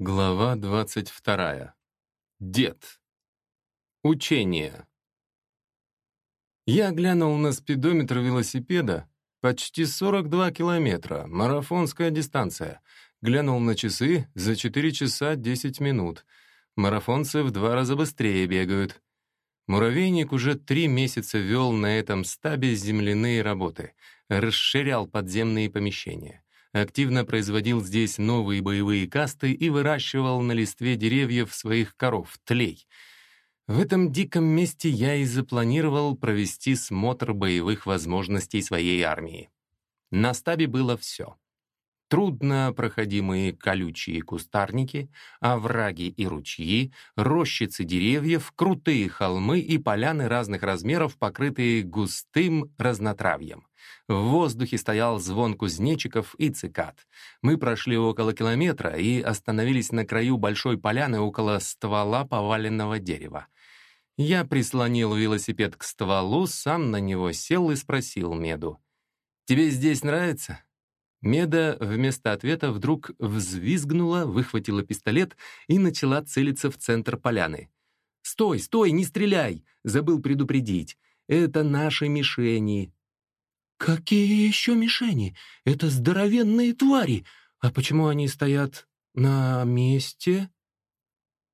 Глава 22. Дед. Учение. Я глянул на спидометр велосипеда. Почти 42 километра, марафонская дистанция. Глянул на часы, за 4 часа 10 минут. Марафонцы в два раза быстрее бегают. Муравейник уже три месяца вел на этом стабе земляные работы, расширял подземные помещения активно производил здесь новые боевые касты и выращивал на листве деревьев своих коров, тлей. В этом диком месте я и запланировал провести смотр боевых возможностей своей армии. На стабе было все. Трудно проходимые колючие кустарники, овраги и ручьи, рощицы деревьев, крутые холмы и поляны разных размеров, покрытые густым разнотравьем. В воздухе стоял звон кузнечиков и цикад. Мы прошли около километра и остановились на краю большой поляны около ствола поваленного дерева. Я прислонил велосипед к стволу, сам на него сел и спросил Меду. «Тебе здесь нравится?» Меда вместо ответа вдруг взвизгнула, выхватила пистолет и начала целиться в центр поляны. «Стой, стой, не стреляй!» — забыл предупредить. «Это наши мишени. «Какие еще мишени? Это здоровенные твари! А почему они стоят на месте?»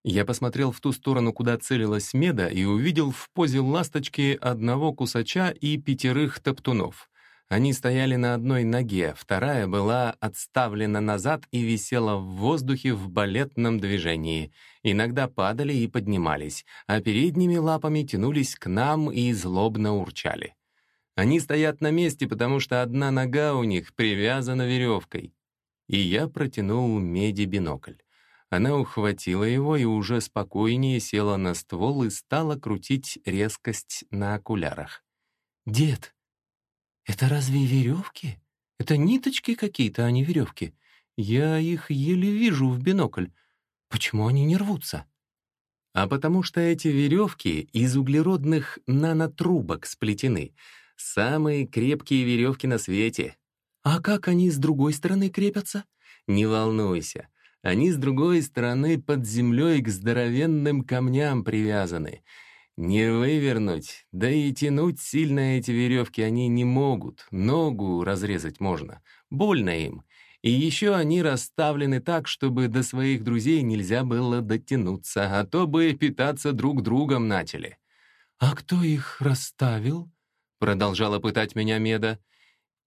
Я посмотрел в ту сторону, куда целилась Меда, и увидел в позе ласточки одного кусача и пятерых топтунов. Они стояли на одной ноге, вторая была отставлена назад и висела в воздухе в балетном движении. Иногда падали и поднимались, а передними лапами тянулись к нам и злобно урчали. Они стоят на месте, потому что одна нога у них привязана веревкой. И я протянул Меди бинокль. Она ухватила его и уже спокойнее села на ствол и стала крутить резкость на окулярах. «Дед, это разве веревки? Это ниточки какие-то, а не веревки. Я их еле вижу в бинокль. Почему они не рвутся?» «А потому что эти веревки из углеродных нанотрубок сплетены — Самые крепкие веревки на свете. А как они с другой стороны крепятся? Не волнуйся. Они с другой стороны под землей к здоровенным камням привязаны. Не вывернуть, да и тянуть сильно эти веревки они не могут. Ногу разрезать можно. Больно им. И еще они расставлены так, чтобы до своих друзей нельзя было дотянуться, а то бы питаться друг другом начали. «А кто их расставил?» Продолжала пытать меня Меда.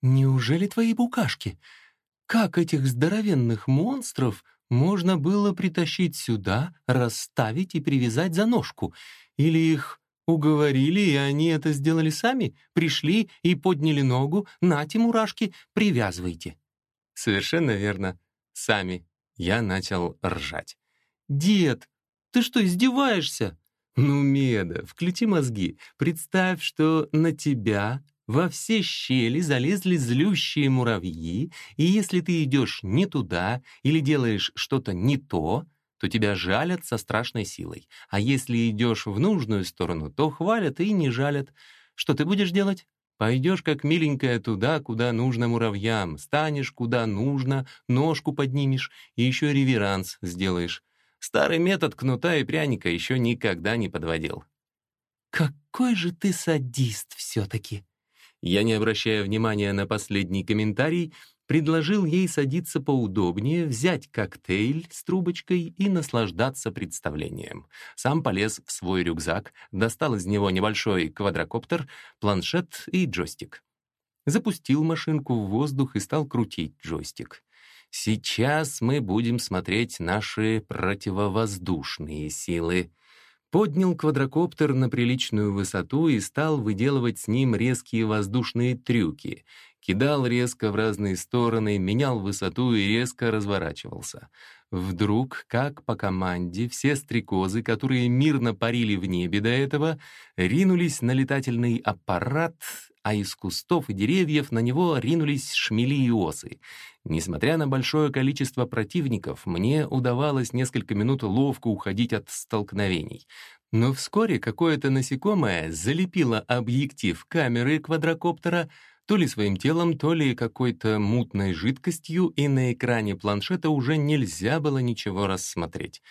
«Неужели твои букашки? Как этих здоровенных монстров можно было притащить сюда, расставить и привязать за ножку? Или их уговорили, и они это сделали сами? Пришли и подняли ногу, нате, мурашки, привязывайте». «Совершенно верно. Сами». Я начал ржать. «Дед, ты что, издеваешься?» «Ну, Меда, включи мозги. Представь, что на тебя во все щели залезли злющие муравьи, и если ты идешь не туда или делаешь что-то не то, то тебя жалят со страшной силой. А если идешь в нужную сторону, то хвалят и не жалят. Что ты будешь делать? Пойдешь как миленькая туда, куда нужно муравьям, станешь куда нужно, ножку поднимешь и еще реверанс сделаешь. Старый метод кнута и пряника еще никогда не подводил. «Какой же ты садист все-таки!» Я, не обращая внимания на последний комментарий, предложил ей садиться поудобнее, взять коктейль с трубочкой и наслаждаться представлением. Сам полез в свой рюкзак, достал из него небольшой квадрокоптер, планшет и джойстик. Запустил машинку в воздух и стал крутить джойстик. Сейчас мы будем смотреть наши противовоздушные силы. Поднял квадрокоптер на приличную высоту и стал выделывать с ним резкие воздушные трюки. Кидал резко в разные стороны, менял высоту и резко разворачивался. Вдруг, как по команде, все стрекозы, которые мирно парили в небе до этого, ринулись на летательный аппарат а из кустов и деревьев на него ринулись шмели и осы. Несмотря на большое количество противников, мне удавалось несколько минут ловко уходить от столкновений. Но вскоре какое-то насекомое залепило объектив камеры квадрокоптера, То ли своим телом, то ли какой-то мутной жидкостью, и на экране планшета уже нельзя было ничего рассмотреть.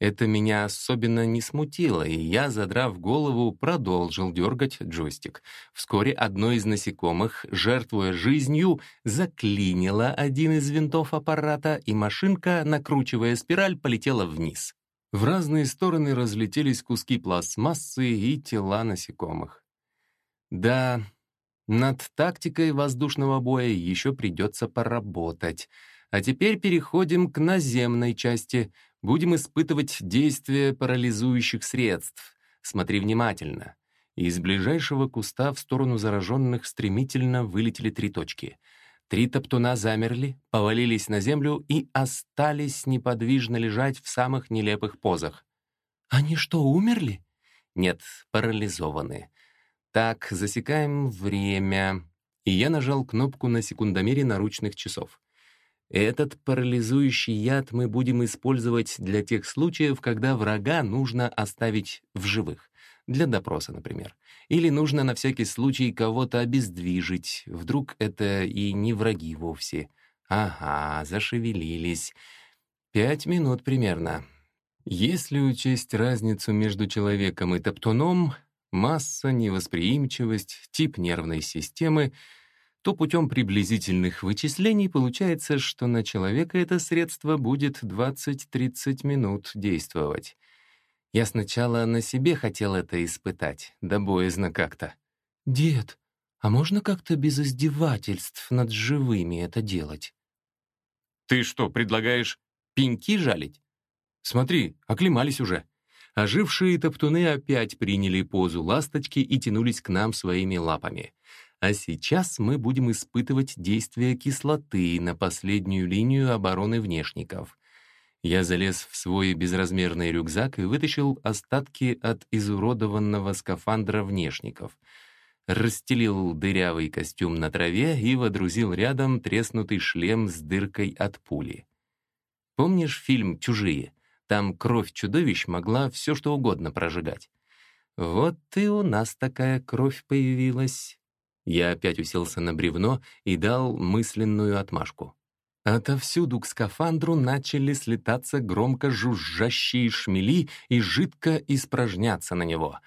Это меня особенно не смутило, и я, задрав голову, продолжил дергать джойстик. Вскоре одно из насекомых, жертвуя жизнью, заклинило один из винтов аппарата, и машинка, накручивая спираль, полетела вниз. В разные стороны разлетелись куски пластмассы и тела насекомых. Да, над тактикой воздушного боя еще придется поработать. А теперь переходим к наземной части — Будем испытывать действие парализующих средств. Смотри внимательно. Из ближайшего куста в сторону зараженных стремительно вылетели три точки. Три топтуна замерли, повалились на землю и остались неподвижно лежать в самых нелепых позах. «Они что, умерли?» «Нет, парализованы. Так, засекаем время». И я нажал кнопку на секундомере наручных часов. Этот парализующий яд мы будем использовать для тех случаев, когда врага нужно оставить в живых. Для допроса, например. Или нужно на всякий случай кого-то обездвижить. Вдруг это и не враги вовсе. Ага, зашевелились. Пять минут примерно. Если учесть разницу между человеком и топтуном, масса, невосприимчивость, тип нервной системы — то путем приблизительных вычислений получается, что на человека это средство будет 20-30 минут действовать. Я сначала на себе хотел это испытать, да боязно как-то. «Дед, а можно как-то без издевательств над живыми это делать?» «Ты что, предлагаешь пеньки жалить? Смотри, оклемались уже». Ожившие топтуны опять приняли позу ласточки и тянулись к нам своими лапами. А сейчас мы будем испытывать действие кислоты на последнюю линию обороны внешников. Я залез в свой безразмерный рюкзак и вытащил остатки от изуродованного скафандра внешников. Расстелил дырявый костюм на траве и водрузил рядом треснутый шлем с дыркой от пули. Помнишь фильм «Чужие»? Там кровь чудовищ могла все что угодно прожигать. Вот и у нас такая кровь появилась. Я опять уселся на бревно и дал мысленную отмашку. Отовсюду к скафандру начали слетаться громко жужжащие шмели и жидко испражняться на него.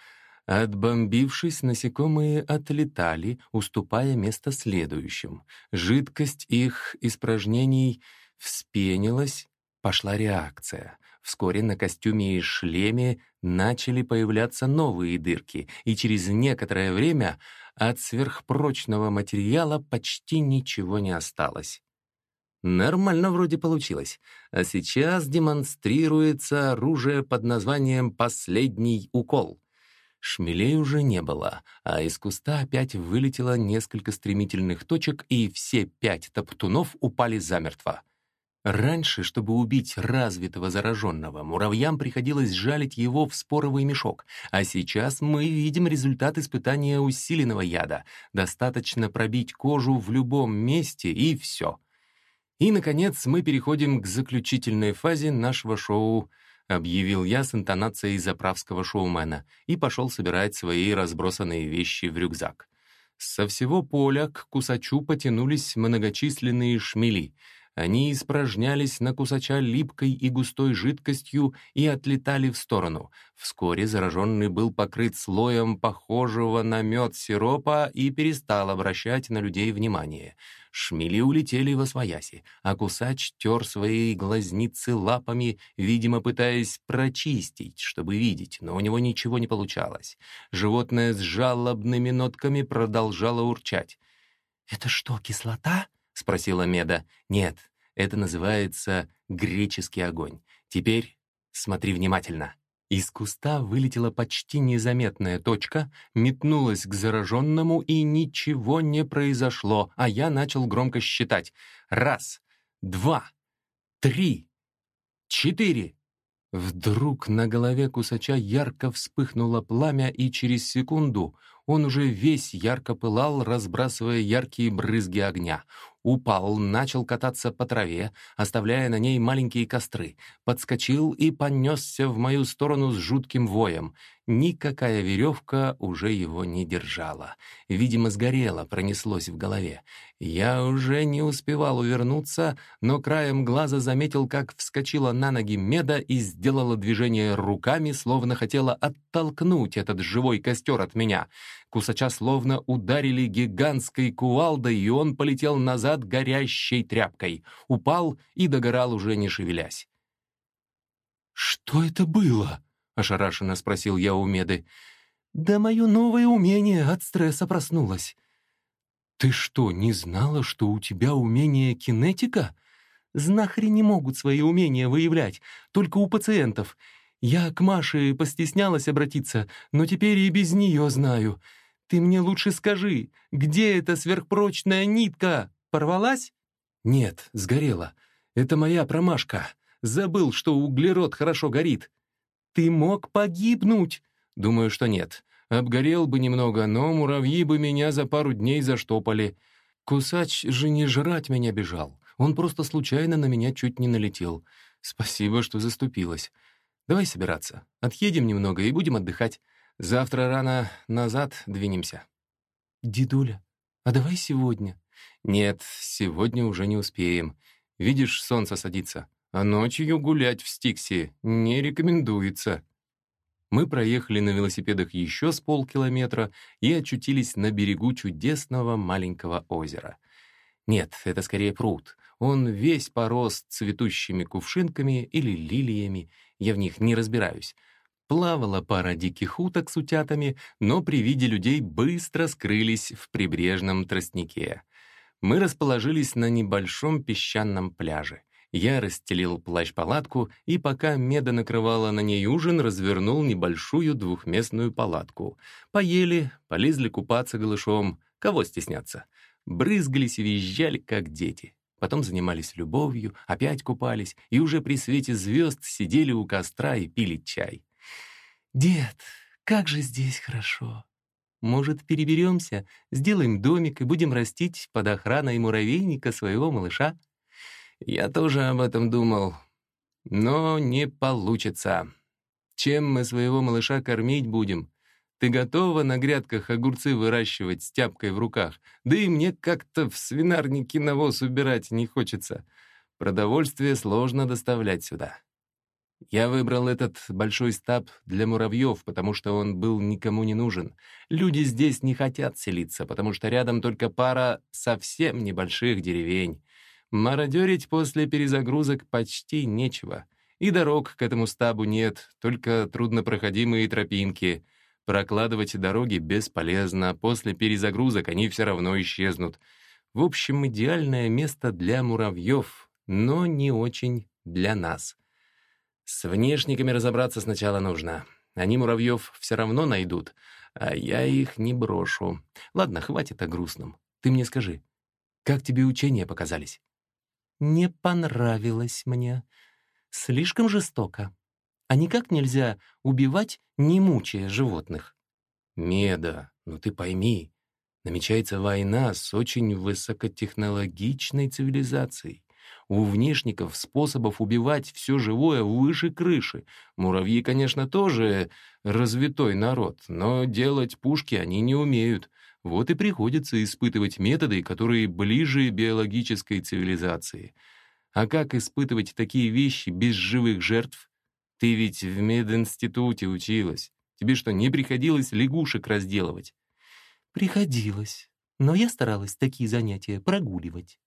Отбомбившись, насекомые отлетали, уступая место следующим. Жидкость их испражнений вспенилась, пошла реакция. Вскоре на костюме и шлеме начали появляться новые дырки, и через некоторое время от сверхпрочного материала почти ничего не осталось. Нормально вроде получилось. А сейчас демонстрируется оружие под названием «Последний укол». Шмелей уже не было, а из куста опять вылетело несколько стремительных точек, и все пять топтунов упали замертво. Раньше, чтобы убить развитого зараженного, муравьям приходилось жалить его в споровый мешок, а сейчас мы видим результат испытания усиленного яда. Достаточно пробить кожу в любом месте, и все. И, наконец, мы переходим к заключительной фазе нашего шоу, объявил я с интонацией заправского шоумена и пошел собирать свои разбросанные вещи в рюкзак. Со всего поля к кусачу потянулись многочисленные шмели — они испражнялись на кусача липкой и густой жидкостью и отлетали в сторону. Вскоре зараженный был покрыт слоем похожего на мед сиропа и перестал обращать на людей внимание. Шмели улетели во свояси, а кусач тер свои глазницы лапами, видимо, пытаясь прочистить, чтобы видеть, но у него ничего не получалось. Животное с жалобными нотками продолжало урчать. «Это что, кислота?» — спросила Меда. «Нет, это называется греческий огонь. Теперь смотри внимательно». Из куста вылетела почти незаметная точка, метнулась к зараженному, и ничего не произошло, а я начал громко считать. Раз, два, три, четыре. Вдруг на голове кусача ярко вспыхнуло пламя, и через секунду Он уже весь ярко пылал, разбрасывая яркие брызги огня. Упал, начал кататься по траве, оставляя на ней маленькие костры. Подскочил и понесся в мою сторону с жутким воем. Никакая веревка уже его не держала. Видимо, сгорело, пронеслось в голове. Я уже не успевал увернуться, но краем глаза заметил, как вскочила на ноги Меда и сделала движение руками, словно хотела оттолкнуть этот живой костер от меня. Кусача словно ударили гигантской кувалдой, и он полетел назад горящей тряпкой. Упал и догорал, уже не шевелясь. «Что это было?» — ошарашенно спросил я у Меды. «Да мое новое умение от стресса проснулось». «Ты что, не знала, что у тебя умение кинетика?» «Знахари не могут свои умения выявлять, только у пациентов. Я к Маше постеснялась обратиться, но теперь и без нее знаю. Ты мне лучше скажи, где эта сверхпрочная нитка? Порвалась? Нет, сгорела. Это моя промашка. Забыл, что углерод хорошо горит. Ты мог погибнуть? Думаю, что нет. Обгорел бы немного, но муравьи бы меня за пару дней заштопали. Кусач же не жрать меня бежал. Он просто случайно на меня чуть не налетел. Спасибо, что заступилась. Давай собираться. Отъедем немного и будем отдыхать. Завтра рано назад двинемся». «Дедуля, а давай сегодня?» «Нет, сегодня уже не успеем. Видишь, солнце садится, а ночью гулять в Стиксе не рекомендуется». Мы проехали на велосипедах еще с полкилометра и очутились на берегу чудесного маленького озера. Нет, это скорее пруд. Он весь порос цветущими кувшинками или лилиями, я в них не разбираюсь. Плавала пара диких уток с утятами, но при виде людей быстро скрылись в прибрежном тростнике. Мы расположились на небольшом песчаном пляже. Я расстелил плащ-палатку, и пока Меда накрывала на ней ужин, развернул небольшую двухместную палатку. Поели, полезли купаться голышом. Кого стесняться? Брызгались и визжали, как дети. Потом занимались любовью, опять купались, и уже при свете звезд сидели у костра и пили чай. «Дед, как же здесь хорошо! Может, переберемся, сделаем домик и будем растить под охраной муравейника своего малыша?» Я тоже об этом думал, но не получится. Чем мы своего малыша кормить будем? Ты готова на грядках огурцы выращивать с тяпкой в руках? Да и мне как-то в свинарнике навоз убирать не хочется. Продовольствие сложно доставлять сюда. Я выбрал этот большой стаб для муравьев, потому что он был никому не нужен. Люди здесь не хотят селиться, потому что рядом только пара совсем небольших деревень. Мародерить после перезагрузок почти нечего. И дорог к этому стабу нет, только труднопроходимые тропинки — Прокладывать дороги бесполезно, после перезагрузок они все равно исчезнут. В общем, идеальное место для муравьев, но не очень для нас. С внешниками разобраться сначала нужно. Они муравьев все равно найдут, а я их не брошу. Ладно, хватит о грустном. Ты мне скажи, как тебе учения показались? Не понравилось мне. Слишком жестоко. А никак нельзя убивать, не мучая животных. Меда, ну ты пойми, намечается война с очень высокотехнологичной цивилизацией. У внешников способов убивать все живое выше крыши. Муравьи, конечно, тоже развитой народ, но делать пушки они не умеют. Вот и приходится испытывать методы, которые ближе биологической цивилизации. А как испытывать такие вещи без живых жертв? Ты ведь в мединституте училась. Тебе что, не приходилось лягушек разделывать?» «Приходилось. Но я старалась такие занятия прогуливать».